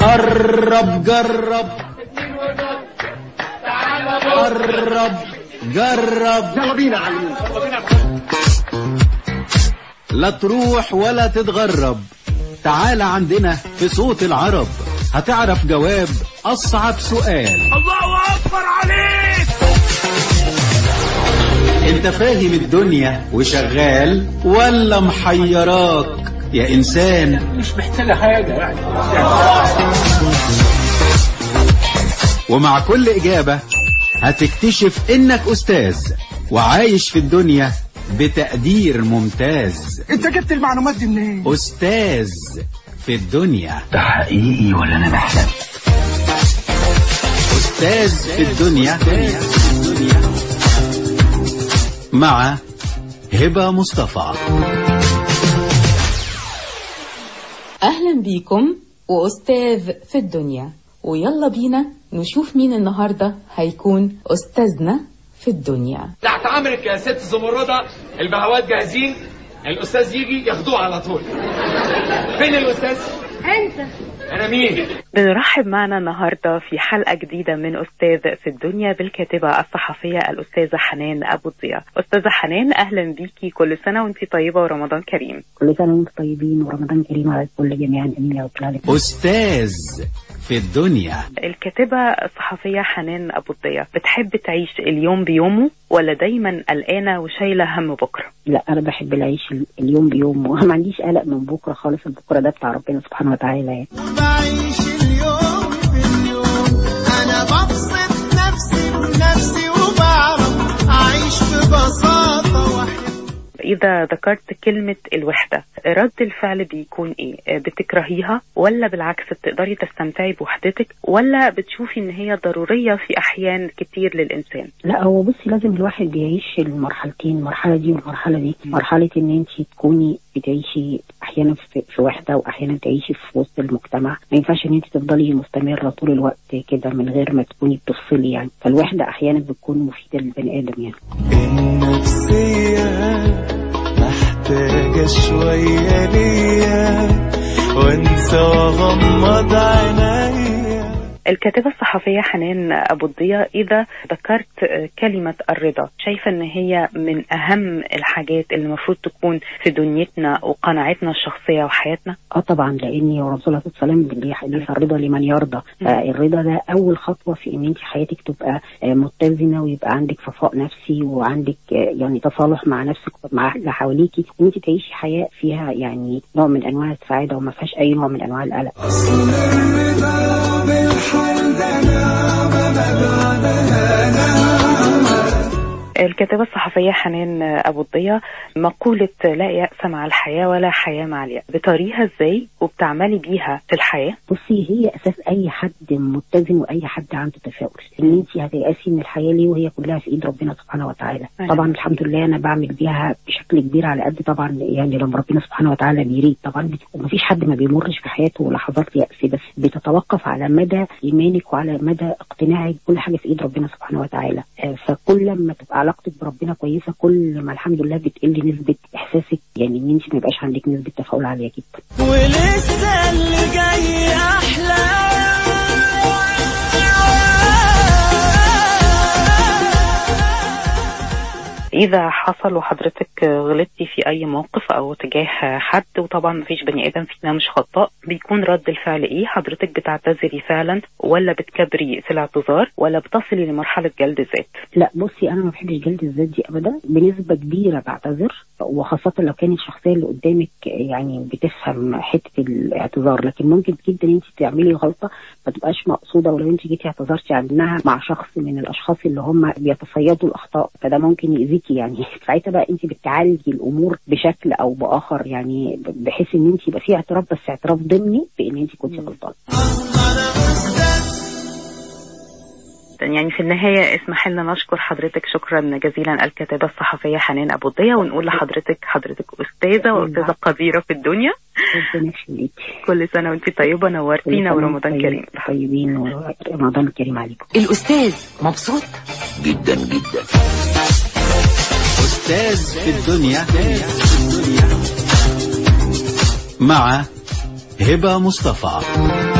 قرب جرب قرب جرب يلا بينا لا تروح ولا تتغرب. تعال عندنا في صوت العرب. هتعرف جواب أصعب سؤال. الله أكبر عليك. أنت فاهم الدنيا وشغال ولا محيراك؟ يا إنسان. مش محتاجة حاجة يعني. ومع كل إجابة هتكتشف إنك أستاذ وعايش في الدنيا بتقدير ممتاز. أنت جبت المعلومات دي منين؟ أستاذ في الدنيا. ده حقيقي ولا أنا بحلم أستاذ في الدنيا. مع هبة مصطفى. أهلا بيكم وأستاذ في الدنيا ويلا بينا نشوف مين النهاردة هيكون أستاذنا في الدنيا. تحت امرك يا ست زمردة البهوات جاهزين الأستاذ يجي ياخدوه على طول. فين الأستاذ؟ أنت. أنا مين؟ بنرحب معنا النهارده في حلقة جديدة من أستاذ في الدنيا بالكاتبة الصحفية الأستاذة حنان أبو الضياء. أستاذة حنان أهلا بيكي كل سنة وانت طيبة ورمضان كريم. كل سنة وأنتم طيبين ورمضان كريم على الكل جميعا امين يا رب العالمين أستاذ في الدنيا الكاتبة الصحفية حنان أبو الضياء بتحب تعيش اليوم بيومه ولا دايما قلقانة وشايلة هم بكرة؟ لا أنا بحب العيش ال- اليوم بيوم وما عنديش قلق من بكرة خالص بكره ده بتاع ربنا سبحانه وتعالى يعني إذا ذكرت كلمة الوحدة رد الفعل بيكون إيه؟ آه، بتكرهيها ولا بالعكس بتقدري تستمتعي بوحدتك ولا بتشوفي إن هي ضرورية في أحيان كتير للإنسان؟ لا هو بصي لازم الواحد بيعيش المرحلتين المرحلة دي والمرحلة دي. مرحلة إن أنت تكوني بتعيشي أحيانا في, في وحدة وأحيانا تعيشي في وسط المجتمع. ما ينفعش إن أنت تفضلي مستمرة طول الوقت كده من غير ما تكوني بتفصلي يعني. فالوحدة أحيانا بتكون مفيدة للبني آدم يعني. شوية ليا وانسى واغمض عينيا الكاتبة الصحفية حنان أبو الضياء إذا ذكرت آه، كلمة الرضا شايفة أن هي من أهم الحاجات اللي المفروض تكون في دنيتنا وقناعتنا الشخصية وحياتنا؟ آه طبعا لاني ورسول الله صلى الله عليه وسلم حديث الرضا لمن يرضى. فالرضا ده أول خطوة في إن أنت حياتك تبقى آه، متزنة ويبقى عندك صفاء نفسي وعندك آه، يعني تصالح مع نفسك ومع اللي حواليكي وإن أنت تعيشي حياة فيها يعني نوع من أنواع السعادة وما فيهاش أي نوع من أنواع القلق. الكاتبة الصحفية حنان أبو الضياء مقولة لا يأس مع الحياة ولا حياة مع اليأس. بتريها إزاي وبتعملي بيها في الحياة؟ بصي هي أساس أي حد متزن وأي حد عنده تفاؤل. إن أنت هتيأسي من الحياة ليه وهي كلها في إيد ربنا سبحانه وتعالى. أيوة. طبعا الحمد لله أنا بعمل بيها بشكل كبير على قد طبعا يعني لما ربنا سبحانه وتعالى بيريد طبعا ومفيش حد ما بيمرش في حياته لحظات يأس بس بتتوقف على مدى إيمانك وعلى مدى اقتناعك. كل حاجة في إيد ربنا سبحانه وتعالى. آه، فكل ما تبقى علاقتك بربنا كويسة كل ما الحمد لله بتقل نسبة إحساسك يعني إن أنت ما يبقاش عندك نسبة تفاؤل عالية جدا. ولسه اللي جاي إذا حصل وحضرتك غلطتي في أي موقف أو تجاه حد وطبعا مفيش بني آدم فينا مش خطاء بيكون رد الفعل إيه؟ حضرتك بتعتذري فعلا ولا بتكبري في الاعتذار ولا بتصلي لمرحلة جلد ذات؟ لا بصي أنا ما بحبش جلد الذات دي ابدا. بنسبة كبيرة بعتذر. وخاصة لو كانت الشخصية اللي قدامك يعني بتفهم حتة الاعتذار لكن ممكن جدا انت تعملي غلطه ما تبقاش مقصودة ولو انت جيتي اعتذرتي عنها مع شخص من الأشخاص اللي هم بيتصيدوا الأخطاء فده ممكن يأذيكي يعني. ساعتها بقى انت بتعالجي الأمور بشكل أو بآخر يعني بحيث إن انت يبقى في اعتراف بس اعتراف ضمني بإن انت كنت غلطانة. يعني في النهاية اسمح لنا نشكر حضرتك شكرا جزيلا الكاتبة الصحفية حنان أبو الضياء ونقول لحضرتك حضرتك أستاذة وأستاذة قديرة في الدنيا. ربنا يخليكي كل سنة وانت طيبة نورتينا ورمضان كريم. طيبين ورمضان كريم عليكم. الأستاذ مبسوط؟ جدا جدا. أستاذ في الدنيا مع هبة مصطفى.